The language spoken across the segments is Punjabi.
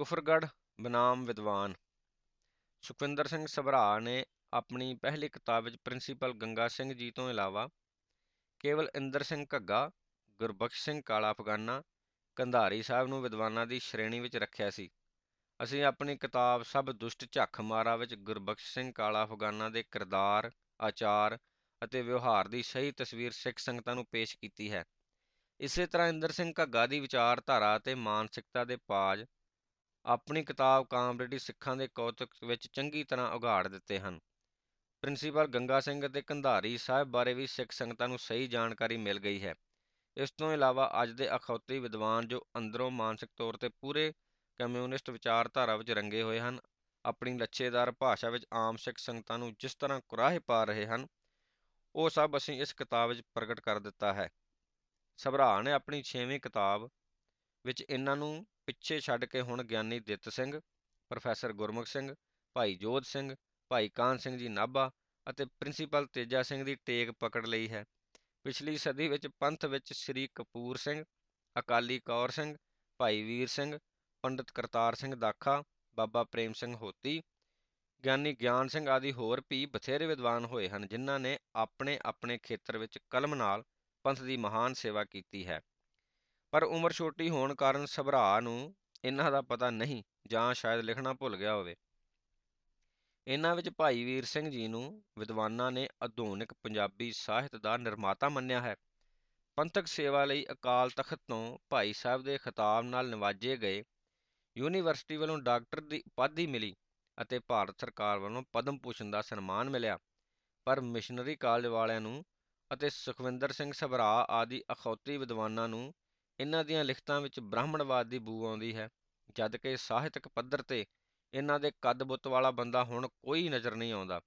ਕੁਫਰਗੜ੍ਹ ਬਨਾਮ ਵਿਦਵਾਨ ਸੁਖਵਿੰਦਰ ਸਿੰਘ ਸਭਰਾ ਨੇ ਆਪਣੀ ਪਹਿਲੀ ਕਿਤਾਬ ਵਿੱਚ ਪ੍ਰਿੰਸੀਪਲ ਗੰਗਾ ਸਿੰਘ ਜੀ ਤੋਂ ਇਲਾਵਾ ਕੇਵਲ ਇੰਦਰ ਸਿੰਘ ਘੱਗਾ, ਗੁਰਬਖਸ਼ ਸਿੰਘ ਕਾਲਾ ਅਫਗਾਨਾ ਕੰਧਾਰੀ ਸਾਹਿਬ ਨੂੰ ਵਿਦਵਾਨਾਂ ਦੀ ਸ਼੍ਰੇਣੀ ਵਿੱਚ ਰੱਖਿਆ ਸੀ। ਅਸੀਂ ਆਪਣੀ ਕਿਤਾਬ ਸਭ ਦੁਸ਼ਟ ਝੱਖ ਮਾਰਾ ਵਿੱਚ ਗੁਰਬਖਸ਼ ਸਿੰਘ ਕਾਲਾ ਅਫਗਾਨਾ ਦੇ ਕਿਰਦਾਰ, ਆਚਾਰ ਅਤੇ ਵਿਵਹਾਰ ਦੀ ਸਹੀ ਤਸਵੀਰ ਸਿੱਖ ਸੰਗਤਾਂ ਨੂੰ ਪੇਸ਼ ਕੀਤੀ ਹੈ। ਇਸੇ ਤਰ੍ਹਾਂ ਇੰਦਰ ਸਿੰਘ ਘੱਗਾ ਦੀ ਵਿਚਾਰਧਾਰਾ ਅਤੇ ਮਾਨਸਿਕਤਾ ਦੇ ਪਾਜ ਆਪਣੀ ਕਿਤਾਬ ਕਾਮਰੇਡੀ ਸਿੱਖਾਂ ਦੇ ਕੌਤਕ ਵਿੱਚ ਚੰਗੀ ਤਰ੍ਹਾਂ ਉਘਾੜ ਦਿੱਤੇ ਹਨ। ਪ੍ਰਿੰਸੀਪਲ ਗੰਗਾ ਸਿੰਘ ਅਤੇ ਕੰਧਾਰੀ ਸਾਹਿਬ ਬਾਰੇ ਵੀ ਸਿੱਖ ਸੰਗਤਾਂ ਨੂੰ ਸਹੀ ਜਾਣਕਾਰੀ ਮਿਲ ਗਈ ਹੈ। ਇਸ ਤੋਂ ਇਲਾਵਾ ਅੱਜ ਦੇ ਅਖੌਤੀ ਵਿਦਵਾਨ ਜੋ ਅੰਦਰੋਂ ਮਾਨਸਿਕ ਤੌਰ ਤੇ ਪੂਰੇ ਕਮਿਊਨਿਸਟ ਵਿਚਾਰਧਾਰਾ ਵਿੱਚ ਰੰਗੇ ਹੋਏ ਹਨ, ਆਪਣੀ ਲੱਛੇਦਾਰ ਭਾਸ਼ਾ ਵਿੱਚ ਆਮ ਸਿੱਖ ਸੰਗਤਾਂ ਨੂੰ ਜਿਸ ਤਰ੍ਹਾਂ ਕੁਰਾਹੇ ਪਾ ਰਹੇ ਹਨ, ਉਹ ਸਭ ਅਸੀਂ ਇਸ ਕਿਤਾਬ ਵਿੱਚ ਪ੍ਰਗਟ ਕਰ ਦਿੱਤਾ ਹੈ। ਸਭਰਾ ਨੇ ਆਪਣੀ 6ਵੀਂ ਕਿਤਾਬ ਵਿੱਚ ਇਹਨਾਂ ਨੂੰ ਪਿੱਛੇ ਛੱਡ ਕੇ ਹੁਣ ਗਿਆਨੀ ਦਿੱਤ ਸਿੰਘ, ਪ੍ਰੋਫੈਸਰ ਗੁਰਮੁਖ ਸਿੰਘ, ਭਾਈ ਜੋਧ ਸਿੰਘ, ਭਾਈ ਕਾਨ ਸਿੰਘ ਜੀ ਨਾਭਾ ਅਤੇ ਪ੍ਰਿੰਸੀਪਲ ਤੇਜਾ ਸਿੰਘ ਦੀ ਟੇਕ ਪਕੜ ਲਈ ਹੈ। ਪਿਛਲੀ ਸਦੀ ਵਿੱਚ ਪੰਥ ਵਿੱਚ ਸ੍ਰੀ ਕਪੂਰ ਸਿੰਘ, ਅਕਾਲੀ ਕੌਰ ਸਿੰਘ, ਭਾਈ ਵੀਰ ਸਿੰਘ, ਪੰਡਿਤ ਕਰਤਾਰ ਸਿੰਘ ਦਾਖਾ, ਬਾਬਾ ਪ੍ਰੇਮ ਸਿੰਘ ਹੋਤੀ, ਗਿਆਨੀ ਗਿਆਨ ਸਿੰਘ ਆਦਿ ਹੋਰ ਵੀ ਬਥੇਰੇ ਵਿਦਵਾਨ ਹੋਏ ਹਨ, ਜਿਨ੍ਹਾਂ ਨੇ ਆਪਣੇ ਆਪਣੇ ਖੇਤਰ ਵਿੱਚ ਕਲਮ ਨਾਲ ਪੰਥ ਦੀ ਮਹਾਨ ਸੇਵਾ ਕੀਤੀ ਹੈ। ਪਰ ਉਮਰ ਛੋਟੀ ਹੋਣ ਕਾਰਨ ਸਭਰਾ ਨੂੰ ਇਹਨਾਂ ਦਾ ਪਤਾ ਨਹੀਂ ਜਾਂ ਸ਼ਾਇਦ ਲਿਖਣਾ ਭੁੱਲ ਗਿਆ ਹੋਵੇ। ਇਹਨਾਂ ਵਿੱਚ ਭਾਈ ਵੀਰ ਸਿੰਘ ਜੀ ਨੂੰ ਵਿਦਵਾਨਾਂ ਨੇ ਆਧੁਨਿਕ ਪੰਜਾਬੀ ਸਾਹਿਤ ਦਾ ਨਿਰਮਾਤਾ ਮੰਨਿਆ ਹੈ। ਪੰਥਕ ਸੇਵਾ ਲਈ ਅਕਾਲ ਤਖਤ ਤੋਂ ਭਾਈ ਸਾਹਿਬ ਦੇ ਖਿਤਾਬ ਨਾਲ ਨਿਵਾਜੇ ਗਏ ਯੂਨੀਵਰਸਿਟੀ ਵੱਲੋਂ ਡਾਕਟਰ ਦੀ ਉਪਾਧੀ ਮਿਲੀ ਅਤੇ ਭਾਰਤ ਸਰਕਾਰ ਵੱਲੋਂ ਪਦਮ ਭੂਸ਼ਣ ਦਾ ਸਨਮਾਨ ਮਿਲਿਆ। ਪਰ ਮਿਸ਼ਨਰੀ ਕਾਲਜ ਵਾਲਿਆਂ ਨੂੰ ਅਤੇ ਸੁਖਵਿੰਦਰ ਸਿੰਘ ਸਭਰਾ ਆਦਿ ਅਖੌਤੀ ਵਿਦਵਾਨਾਂ ਨੂੰ ਇਹਨਾਂ ਦੀਆਂ ਲਿਖਤਾਂ ਵਿੱਚ ਬ੍ਰਾਹਮਣਵਾਦ ਦੀ ਬੂ ਆਉਂਦੀ ਹੈ, ਜਦ ਕਿ ਸਾਹਿਤਕ ਪੱਧਰ ਤੇ ਇਹਨਾਂ ਦੇ ਕੱਦ ਬੁੱਤ ਵਾਲਾ ਬੰਦਾ ਹੁਣ ਕੋਈ ਨਜ਼ਰ ਨਹੀਂ ਆਉਂਦਾ,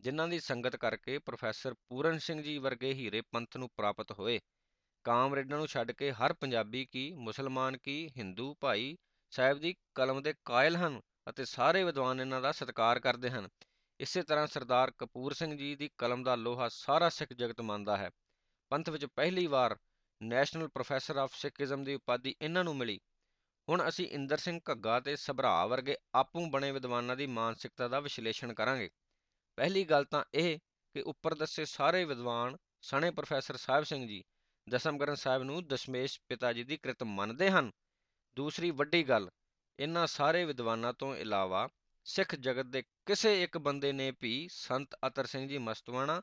ਜਿਨ੍ਹਾਂ ਦੀ ਸੰਗਤ ਕਰਕੇ ਪ੍ਰੋਫੈਸਰ ਪੂਰਨ ਸਿੰਘ ਜੀ ਵਰਗੇ ਹੀਰੇ ਪੰਥ ਨੂੰ ਪ੍ਰਾਪਤ ਹੋਏ। ਕਾਮਰੇਡਾਂ ਨੂੰ ਛੱਡ ਕੇ ਹਰ ਪੰਜਾਬੀ ਕੀ, ਮੁਸਲਮਾਨ ਕੀ, ਹਿੰਦੂ ਭਾਈ ਸਾਹਿਬ ਦੀ ਕਲਮ ਦੇ ਕਾਇਲ ਹਨ ਅਤੇ ਸਾਰੇ ਵਿਦਵਾਨ ਇਹਨਾਂ ਦਾ ਸਤਿਕਾਰ ਕਰਦੇ ਹਨ। ਇਸੇ ਤਰ੍ਹਾਂ ਸਰਦਾਰ ਕਪੂਰ ਸਿੰਘ ਜੀ ਦੀ ਕਲਮ ਦਾ ਲੋਹਾ ਸਾਰਾ ਸਿੱਖ ਜਗਤ ਮੰਨਦਾ ਹੈ। ਪੰਥ ਵਿੱਚ ਪਹਿਲੀ ਵਾਰ ਨੈਸ਼ਨਲ ਪ੍ਰੋਫੈਸਰ ਆਫ ਸਿੱਖੀਜ਼ਮ ਦੀ ਉਪਾਧੀ ਇਹਨਾਂ ਨੂੰ ਮਿਲੀ। ਹੁਣ ਅਸੀਂ ਇੰਦਰ ਸਿੰਘ ਘੱਗਾ ਤੇ ਸਭਰਾ ਵਰਗੇ ਆਪੂ ਬਣੇ ਵਿਦਵਾਨਾਂ ਦੀ ਮਾਨਸਿਕਤਾ ਦਾ ਵਿਸ਼ਲੇਸ਼ਣ ਕਰਾਂਗੇ। ਪਹਿਲੀ ਗੱਲ ਤਾਂ ਇਹ ਕਿ ਉੱਪਰ ਦੱਸੇ ਸਾਰੇ ਵਿਦਵਾਨ ਸਣੇ ਪ੍ਰੋਫੈਸਰ ਸਾਹਿਬ ਸਿੰਘ ਜੀ ਦਸਮਗਰਨ ਸਾਹਿਬ ਨੂੰ ਦਸ਼ਮੇਸ਼ ਪਿਤਾ ਜੀ ਦੀ ਕ੍ਰਿਤ ਮੰਨਦੇ ਹਨ। ਦੂਸਰੀ ਵੱਡੀ ਗੱਲ, ਇਹਨਾਂ ਸਾਰੇ ਵਿਦਵਾਨਾਂ ਤੋਂ ਇਲਾਵਾ ਸਿੱਖ ਜਗਤ ਦੇ ਕਿਸੇ ਇੱਕ ਬੰਦੇ ਨੇ ਵੀ ਸੰਤ ਅਤਰ ਸਿੰਘ ਜੀ ਮਸਤਵਾਣਾ,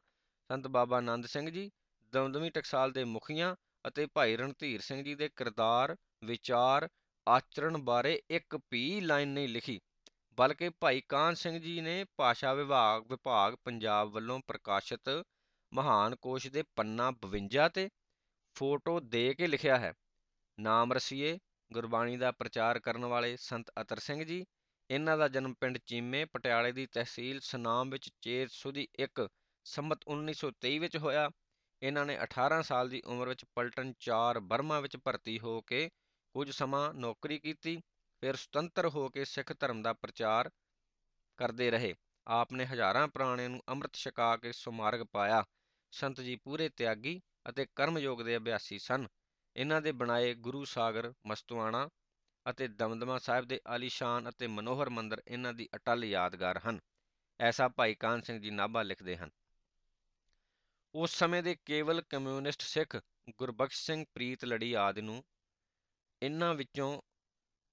ਸੰਤ ਬਾਬਾ ਆਨੰਦ ਸਿੰਘ ਜੀ, ਦਮਦਮੀ ਟਕਸਾਲ ਦੇ ਮੁਖੀਆਂ ਅਤੇ ਭਾਈ ਰਣਧੀਰ ਸਿੰਘ ਜੀ ਦੇ ਕਿਰਦਾਰ, ਵਿਚਾਰ, ਆਚਰਣ ਬਾਰੇ ਇੱਕ ਵੀ ਲਾਈਨ ਨਹੀਂ ਲਿਖੀ, ਬਲਕਿ ਭਾਈ ਕਾਨ ਸਿੰਘ ਜੀ ਨੇ ਭਾਸ਼ਾ ਵਿਭਾਗ ਵਿਭਾਗ ਪੰਜਾਬ ਵੱਲੋਂ ਪ੍ਰਕਾਸ਼ਿਤ ਮਹਾਨ ਕੋਸ਼ ਦੇ ਪੰਨਾ 52 ਤੇ ਫੋਟੋ ਦੇ ਕੇ ਲਿਖਿਆ ਹੈ। ਨਾਮ ਰਸੀਏ, ਗੁਰਬਾਣੀ ਦਾ ਪ੍ਰਚਾਰ ਕਰਨ ਵਾਲੇ ਸੰਤ ਅਤਰ ਸਿੰਘ ਜੀ, ਇਹਨਾਂ ਦਾ ਜਨਮ ਪਿੰਡ ਚੀਮੇ, ਪਟਿਆਲੇ ਦੀ ਤਹਿਸੀਲ ਸਨਾਮ ਵਿੱਚ ਚੇਤ ਸੁਦੀ 1 ਸੰਮਤ 1923 ਵਿੱਚ ਹੋਇਆ। ਇਹਨਾਂ ਨੇ 18 ਸਾਲ ਦੀ ਉਮਰ ਵਿੱਚ ਪਲਟਨ 4 ਬਰਮਾ ਵਿੱਚ ਭਰਤੀ ਹੋ ਕੇ ਕੁਝ ਸਮਾਂ ਨੌਕਰੀ ਕੀਤੀ, ਫਿਰ ਸੁਤੰਤਰ ਹੋ ਕੇ ਸਿੱਖ ਧਰਮ ਦਾ ਪ੍ਰਚਾਰ ਕਰਦੇ ਰਹੇ। ਆਪ ਨੇ ਹਜ਼ਾਰਾਂ ਪ੍ਰਾਣਿਆਂ ਨੂੰ ਅੰਮ੍ਰਿਤ ਛਕਾ ਕੇ ਸਮਾਰਗ ਪਾਇਆ। ਸੰਤ ਜੀ ਪੂਰੇ ਤਿਆਗੀ ਅਤੇ ਕਰਮਯੋਗ ਦੇ ਅਭਿਆਸੀ ਸਨ। ਇਹਨਾਂ ਦੇ ਬਣਾਏ ਗੁਰੂ ਸਾਗਰ ਮਸਤਵਾਣਾ ਅਤੇ ਦਮਦਮਾ ਸਾਹਿਬ ਦੇ ਆਲੀਸ਼ਾਨ ਅਤੇ ਮਨੋਹਰ ਮੰਦਰ ਇਹਨਾਂ ਦੀ ਅਟਲ ਯਾਦਗਾਰ ਹਨ। ਐਸਾ ਭਾਈ ਕਾਨ ਸਿੰਘ ਜੀ ਨਾਭਾ ਲਿਖਦੇ ਹਨ। ਉਸ ਸਮੇਂ ਦੇ ਕੇਵਲ ਕਮਿਊਨਿਸਟ ਸਿੱਖ ਗੁਰਬਖਸ਼ ਸਿੰਘ ਪ੍ਰੀਤ ਲੜੀ ਆਦਿ ਨੂੰ ਇਹਨਾਂ ਵਿੱਚੋਂ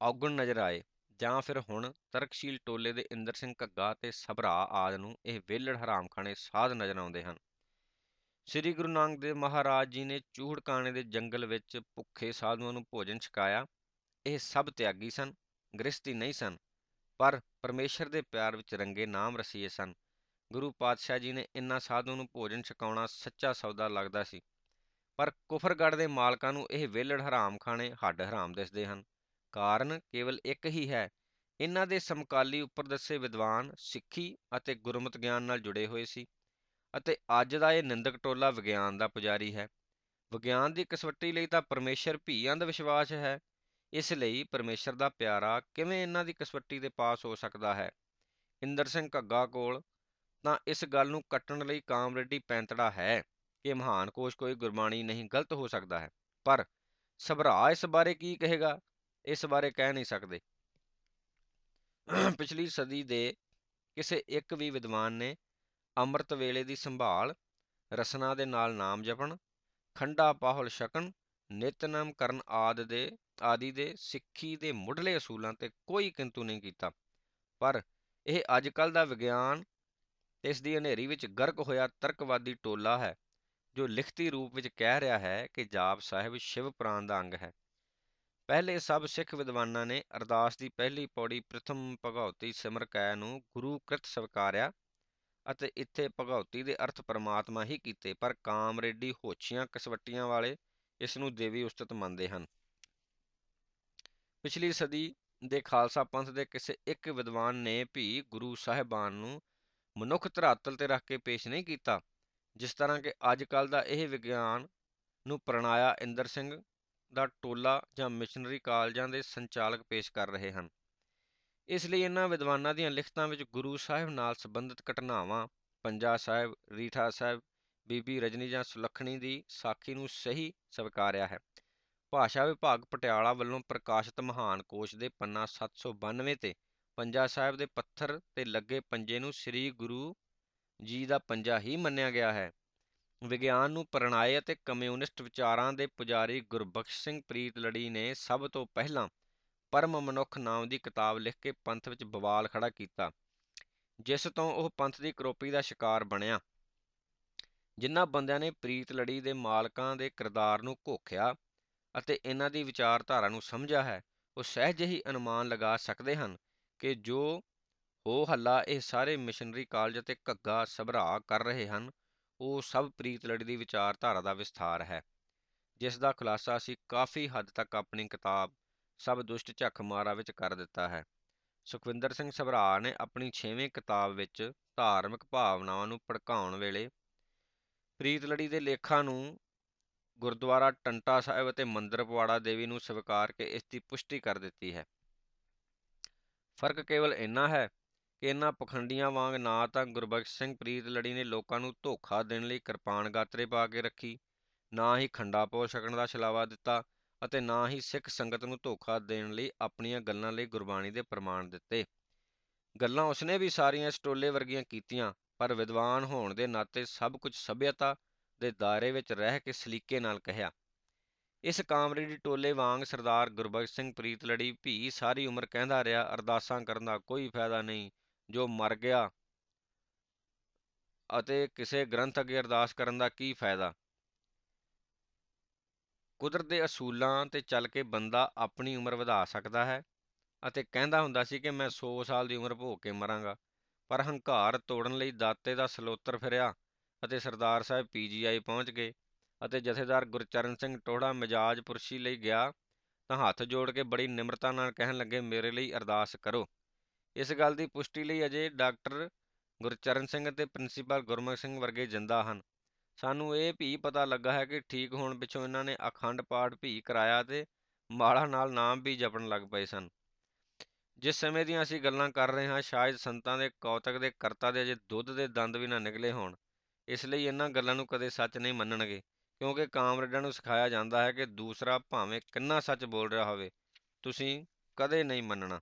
ਔਗਣ ਨਜ਼ਰ ਆਏ ਜਾਂ ਫਿਰ ਹੁਣ ਤਰਕਸ਼ੀਲ ਟੋਲੇ ਦੇ ਇੰਦਰ ਸਿੰਘ ਘੱਗਾ ਤੇ ਸਭਰਾ ਆਦ ਨੂੰ ਇਹ ਵਿਹਲੜ ਹਰਾਮਖਾਨੇ ਸਾਧ ਨਜ਼ਰ ਆਉਂਦੇ ਹਨ। ਸ੍ਰੀ ਗੁਰੂ ਨਾਨਕ ਦੇਵ ਮਹਾਰਾਜ ਜੀ ਨੇ ਚੂਹੜਕਾਣੇ ਦੇ ਜੰਗਲ ਵਿੱਚ ਭੁੱਖੇ ਸਾਧੂਆਂ ਨੂੰ ਭੋਜਨ ਛਕਾਇਆ। ਇਹ ਸਭ ਤਿਆਗੀ ਸਨ ਗ੍ਰਸਤੀ ਨਹੀਂ ਸਨ, ਪਰ ਪਰਮੇਸ਼ਰ ਦੇ ਪਿਆਰ ਵਿੱਚ ਰੰਗੇ ਨਾਮ ਰਸੀਏ ਸਨ। ਗੁਰੂ ਪਾਤਸ਼ਾਹ ਜੀ ਨੇ ਇਨ੍ਹਾਂ ਸਾਧੂ ਨੂੰ ਭੋਜਨ ਛਕਾਉਣਾ ਸੱਚਾ ਸੌਦਾ ਲੱਗਦਾ ਸੀ। ਪਰ ਕੁਫਰਗੜ ਦੇ ਮਾਲਕਾਂ ਨੂੰ ਇਹ ਵਿਹਲੜ ਹਰਾਮ ਖਾਣੇ ਹੱਡ ਹਰਾਮ ਦਿਸਦੇ ਹਨ। ਕਾਰਨ ਕੇਵਲ ਇੱਕ ਹੀ ਹੈ ਇਹਨਾਂ ਦੇ ਸਮਕਾਲੀ ਉੱਪਰ ਦੱਸੇ ਵਿਦਵਾਨ, ਸਿੱਖੀ ਅਤੇ ਗੁਰਮਤਿ ਗਿਆਨ ਨਾਲ ਜੁੜੇ ਹੋਏ ਸੀ ਅਤੇ ਅੱਜ ਦਾ ਇਹ ਨਿੰਦਕ ਟੋਲਾ ਵਿਗਿਆਨ ਦਾ ਪੁਜਾਰੀ ਹੈ। ਵਿਗਿਆਨ ਦੀ ਕਸਵੱਟੀ ਲਈ ਤਾਂ ਪਰਮੇਸ਼ਰ ਭੀ ਅੰਧ ਵਿਸ਼ਵਾਸ ਹੈ, ਇਸ ਲਈ ਪਰਮੇਸ਼ਰ ਦਾ ਪਿਆਰਾ ਕਿਵੇਂ ਇਹਨਾਂ ਦੀ ਕਸਵੱਟੀ ਦੇ ਪਾਸ ਹੋ ਸਕਦਾ ਹੈ? ਇੰਦਰ ਸਿੰਘ ਘੱਗਾ ਕੋਲ ਤਾਂ ਇਸ ਗੱਲ ਨੂੰ ਕੱਟਣ ਲਈ ਕਾਮਰੇਡੀ ਪੈਂਤੜਾ ਹੈ ਕਿ ਮਹਾਨ ਕੋਸ਼ ਕੋਈ ਗੁਰਬਾਣੀ ਨਹੀਂ ਗਲਤ ਹੋ ਸਕਦਾ ਹੈ। ਪਰ ਸਭਰਾ ਇਸ ਬਾਰੇ ਕੀ ਕਹੇਗਾ? ਇਸ ਬਾਰੇ ਕਹਿ ਨਹੀਂ ਸਕਦੇ। ਪਿਛਲੀ ਸਦੀ ਦੇ ਕਿਸੇ ਇੱਕ ਵੀ ਵਿਦਵਾਨ ਨੇ ਅੰਮ੍ਰਿਤ ਵੇਲੇ ਦੀ ਸੰਭਾਲ, ਰਸਨਾ ਦੇ ਨਾਲ ਨਾਮ ਜਪਣ, ਖੰਡਾ ਪਾਹੁਲ ਛਕਣ ਨਿਤਨੇਮ ਕਰਨ ਆਦਿ ਦੇ ਆਦਿ ਦੇ, ਸਿੱਖੀ ਦੇ ਮੁੱਢਲੇ ਅਸੂਲਾਂ ਤੇ ਕੋਈ ਕਿੰਤੂ ਨਹੀਂ ਕੀਤਾ। ਪਰ ਇਹ ਅੱਜ ਕੱਲ੍ਹ ਦਾ ਵਿਗਿਆਨ ਇਸ ਦੀ ਹਨੇਰੀ ਵਿੱਚ ਗਰਕ ਹੋਇਆ ਤਰਕਵਾਦੀ ਟੋਲਾ ਹੈ, ਜੋ ਲਿਖਤੀ ਰੂਪ ਵਿੱਚ ਕਹਿ ਰਿਹਾ ਹੈ ਕਿ ਜਾਪ ਸਾਹਿਬ ਸ਼ਿਵ ਪ੍ਰਾਣ ਦਾ ਅੰਗ ਹੈ। ਪਹਿਲੇ ਸਭ ਸਿੱਖ ਵਿਦਵਾਨਾਂ ਨੇ ਅਰਦਾਸ ਦੀ ਪਹਿਲੀ ਪੌੜੀ ਪ੍ਰਥਮ ਭਗਉਤੀ ਸਿਮਰ ਕੈ ਨੂੰ ਗੁਰੂ ਕ੍ਰਿਤ ਸਵਕਾਰਿਆ ਅਤੇ ਇੱਥੇ ਭਗਉਤੀ ਦੇ ਅਰਥ ਪਰਮਾਤਮਾ ਹੀ ਕੀਤੇ, ਪਰ ਕਾਮਰੇਡੀ ਹੋਛੀਆਂ ਕਸਵੱਟੀਆਂ ਵਾਲੇ ਇਸ ਨੂੰ ਦੇਵੀ ਉਸਤਤ ਮੰਨਦੇ ਹਨ। ਪਿਛਲੀ ਸਦੀ ਦੇ ਖਾਲਸਾ ਪੰਥ ਦੇ ਕਿਸੇ ਇੱਕ ਵਿਦਵਾਨ ਨੇ ਵੀ ਗੁਰੂ ਸਾਹਿਬਾਨ ਨੂੰ ਮਨੁੱਖ ਧਰਾਤਲ ਤੇ ਰੱਖ ਕੇ ਪੇਸ਼ ਨਹੀਂ ਕੀਤਾ, ਜਿਸ ਤਰ੍ਹਾਂ ਕਿ ਅੱਜ ਕੱਲ ਦਾ ਇਹ ਵਿਗਿਆਨ ਨੂੰ ਪ੍ਰਣਾਇਆ ਇੰਦਰ ਸਿੰਘ ਦਾ ਟੋਲਾ ਜਾਂ ਮਿਸ਼ਨਰੀ ਕਾਲਜਾਂ ਦੇ ਸੰਚਾਲਕ ਪੇਸ਼ ਕਰ ਰਹੇ ਹਨ। ਇਸ ਲਈ ਇਹਨਾਂ ਵਿਦਵਾਨਾਂ ਦੀਆਂ ਲਿਖਤਾਂ ਵਿੱਚ ਗੁਰੂ ਸਾਹਿਬ ਨਾਲ ਸੰਬੰਧਿਤ ਘਟਨਾਵਾਂ, ਪੰਜਾ ਸਾਹਿਬ, ਰੀਠਾ ਸਾਹਿਬ, ਬੀਬੀ ਰਜਨੀ ਜਾਂ ਸੁਲੱਖਣੀ ਦੀ ਸਾਖੀ ਨੂੰ ਸਹੀ ਸਵੀਕਾਰਿਆ ਹੈ। ਭਾਸ਼ਾ ਵਿਭਾਗ ਪਟਿਆਲਾ ਵੱਲੋਂ ਪ੍ਰਕਾਸ਼ਿਤ ਮਹਾਨ ਕੋਸ਼ ਦੇ ਪੰਨਾ 792 ਤੇ ਪੰਜਾ ਸਾਹਿਬ ਦੇ ਪੱਥਰ ਤੇ ਲੱਗੇ ਪੰਜੇ ਨੂੰ ਸ੍ਰੀ ਗੁਰੂ ਜੀ ਦਾ ਪੰਜਾ ਹੀ ਮੰਨਿਆ ਗਿਆ ਹੈ। ਵਿਗਿਆਨ ਨੂੰ ਪ੍ਰਣਾਏ ਅਤੇ ਕਮਿਊਨਿਸਟ ਵਿਚਾਰਾਂ ਦੇ ਪੁਜਾਰੀ ਗੁਰਬਖਸ਼ ਸਿੰਘ ਪ੍ਰੀਤ ਲੜੀ ਨੇ ਸਭ ਤੋਂ ਪਹਿਲਾਂ ਪਰਮ ਮਨੁੱਖ ਨਾਮ ਦੀ ਕਿਤਾਬ ਲਿਖ ਕੇ ਪੰਥ ਵਿੱਚ ਬਵਾਲ ਖੜਾ ਕੀਤਾ, ਜਿਸ ਤੋਂ ਉਹ ਪੰਥ ਦੀ ਕਰੋਪੀ ਦਾ ਸ਼ਿਕਾਰ ਬਣਿਆ। ਜਿਨ੍ਹਾਂ ਬੰਦਿਆਂ ਨੇ ਪ੍ਰੀਤ ਲੜੀ ਦੇ ਮਾਲਕਾਂ ਦੇ ਕਿਰਦਾਰ ਨੂੰ ਘੋਖਿਆ ਅਤੇ ਇਹਨਾਂ ਦੀ ਵਿਚਾਰਧਾਰਾ ਨੂੰ ਸਮਝਿਆ ਹੈ, ਉਹ ਸਹਿਜ ਹੀ ਅਨੁਮਾਨ ਲਗਾ ਸਕਦੇ ਹਨ ਕਿ ਜੋ ਹੋ ਹੱਲਾ ਇਹ ਸਾਰੇ ਮਿਸ਼ਨਰੀ ਕਾਲਜ ਅਤੇ ਘੱਗਾ ਸਭਰਾ ਕਰ ਰਹੇ ਹਨ, ਉਹ ਸਭ ਪ੍ਰੀਤਲੜੀ ਦੀ ਵਿਚਾਰਧਾਰਾ ਦਾ ਵਿਸਥਾਰ ਹੈ। ਜਿਸ ਦਾ ਖੁਲਾਸਾ ਅਸੀਂ ਕਾਫੀ ਹੱਦ ਤੱਕ ਆਪਣੀ ਕਿਤਾਬ ਸਭ ਦੁਸ਼ਟ ਝੱਖ ਮਾਰਾ ਵਿੱਚ ਕਰ ਦਿੱਤਾ ਹੈ। ਸੁਖਵਿੰਦਰ ਸਿੰਘ ਸਭਰਾ ਨੇ ਆਪਣੀ 6ਵੀਂ ਕਿਤਾਬ ਵਿੱਚ ਧਾਰਮਿਕ ਭਾਵਨਾਵਾਂ ਨੂੰ ਭੜਕਾਉਣ ਵੇਲੇ ਪ੍ਰੀਤ ਲੜੀ ਦੇ ਲੇਖਾਂ ਨੂੰ ਗੁਰਦੁਆਰਾ ਟੰਟਾ ਸਾਹਿਬ ਅਤੇ ਮੰਦਰ ਪਵਾੜਾ ਦੇਵੀ ਨੂੰ ਸਵੀਕਾਰ ਕੇ ਇਸ ਦੀ ਪੁਸ਼ਟੀ ਕਰ ਦਿੱਤੀ ਹੈ। ਫ਼ਰਕ ਕੇਵਲ ਇੰਨਾ ਹੈ ਕਿ ਇਹਨਾਂ ਪਖੰਡੀਆਂ ਵਾਂਗ ਨਾ ਤਾਂ ਗੁਰਬਖਸ਼ ਸਿੰਘ ਪ੍ਰੀਤ ਲੜੀ ਨੇ ਲੋਕਾਂ ਨੂੰ ਧੋਖਾ ਦੇਣ ਲਈ ਕਿਰਪਾਨ ਗਾਤਰੇ ਪਾ ਕੇ ਰੱਖੀ, ਨਾ ਹੀ ਖੰਡਾ ਪੋ ਛਕਣ ਦਾ ਛਲਾਵਾ ਦਿੱਤਾ ਅਤੇ ਨਾ ਹੀ ਸਿੱਖ ਸੰਗਤ ਨੂੰ ਧੋਖਾ ਦੇਣ ਲਈ ਆਪਣੀਆਂ ਗੱਲਾਂ ਲਈ ਗੁਰਬਾਣੀ ਦੇ ਪ੍ਰਮਾਣ ਦਿੱਤੇ। ਗੱਲਾਂ ਉਸਨੇ ਵੀ ਸਾਰੀਆਂ ਸਟੋਲੇ ਵਰਗੀਆਂ ਕੀਤੀਆਂ, ਪਰ ਵਿਦਵਾਨ ਹੋਣ ਦੇ ਨਾਤੇ ਸਭ ਕੁਝ ਸਭਿਅਤਾ ਦੇ ਦਾਇਰੇ ਵਿੱਚ ਰਹਿ ਕੇ ਸਲੀਕੇ ਨਾਲ ਕਹਿਆ। ਇਸ ਕਾਮਰੇਡੀ ਟੋਲੇ ਵਾਂਗ ਸਰਦਾਰ ਗੁਰਬਖਸ਼ ਸਿੰਘ ਪ੍ਰੀਤਲੜੀ ਭੀ ਸਾਰੀ ਉਮਰ ਕਹਿੰਦਾ ਰਿਹਾ, ਅਰਦਾਸਾਂ ਕਰਨ ਦਾ ਕੋਈ ਫਾਇਦਾ ਨਹੀਂ, ਜੋ ਮਰ ਗਿਆ ਅਤੇ ਕਿਸੇ ਗ੍ਰੰਥ ਅੱਗੇ ਅਰਦਾਸ ਕਰਨ ਦਾ ਕੀ ਫਾਇਦਾ? ਕੁਦਰਤ ਦੇ ਅਸੂਲਾਂ ਤੇ ਚੱਲ ਕੇ ਬੰਦਾ ਆਪਣੀ ਉਮਰ ਵਧਾ ਸਕਦਾ ਹੈ ਅਤੇ ਕਹਿੰਦਾ ਹੁੰਦਾ ਸੀ ਕਿ ਮੈਂ 100 ਸਾਲ ਦੀ ਉਮਰ ਭੋਗ ਕੇ ਮਰਾਂਗਾ, ਪਰ ਹੰਕਾਰ ਤੋੜਨ ਲਈ ਦਾਤੇ ਦਾ ਸਲੋਤਰ ਫਿਰਿਆ ਅਤੇ ਸਰਦਾਰ ਸਾਹਿਬ ਪੀਜੀਆਈ ਪਹੁੰਚ ਗਏ। ਅਤੇ ਜਥੇਦਾਰ ਗੁਰਚਰਨ ਸਿੰਘ ਟੋੜਾ ਮਿਜਾਜ ਪੁਰਸ਼ੀ ਲਈ ਗਿਆ ਤਾਂ ਹੱਥ ਜੋੜ ਕੇ ਬੜੀ ਨਿਮਰਤਾ ਨਾਲ ਕਹਿਣ ਲੱਗੇ, ਮੇਰੇ ਲਈ ਅਰਦਾਸ ਕਰੋ। ਇਸ ਗੱਲ ਦੀ ਪੁਸ਼ਟੀ ਲਈ ਅਜੇ ਡਾਕਟਰ ਗੁਰਚਰਨ ਸਿੰਘ ਅਤੇ ਪ੍ਰਿੰਸੀਪਲ ਗੁਰਮੁਖ ਸਿੰਘ ਵਰਗੇ ਜਿੰਦਾ ਹਨ। ਸਾਨੂੰ ਇਹ ਵੀ ਪਤਾ ਲੱਗਾ ਹੈ ਕਿ ਠੀਕ ਹੋਣ ਪਿੱਛੋਂ ਇਹਨਾਂ ਨੇ ਅਖੰਡ ਪਾਠ ਵੀ ਕਰਾਇਆ ਤੇ ਮਾਲਾ ਨਾਲ ਨਾਮ ਵੀ ਜਪਣ ਲੱਗ ਪਏ ਸਨ। ਜਿਸ ਸਮੇਂ ਦੀਆਂ ਅਸੀਂ ਗੱਲਾਂ ਕਰ ਰਹੇ ਹਾਂ, ਸ਼ਾਇਦ ਸੰਤਾਂ ਦੇ ਕੌਤਕ ਦੇ ਕਰਤਾ ਦੇ ਅਜੇ ਦੁੱਧ ਦੇ ਦੰਦ ਵੀ ਨਾ ਨਿਕਲੇ ਹੋਣ। ਇਸ ਲਈ ਇਹਨਾਂ ਗੱਲਾਂ ਨੂੰ ਕਦੇ ਸੱਚ ਨਹੀਂ ਮੰਨਣਗੇ। ਕਿਉਂਕਿ ਕਾਮਰੇਡਾਂ ਨੂੰ ਸਿਖਾਇਆ ਜਾਂਦਾ ਹੈ ਕਿ ਦੂਸਰਾ ਭਾਵੇਂ ਕਿੰਨਾ ਸੱਚ ਬੋਲ ਰਿਹਾ ਹੋਵੇ, ਤੁਸੀਂ ਕਦੇ ਨਹੀਂ ਮੰਨਣਾ।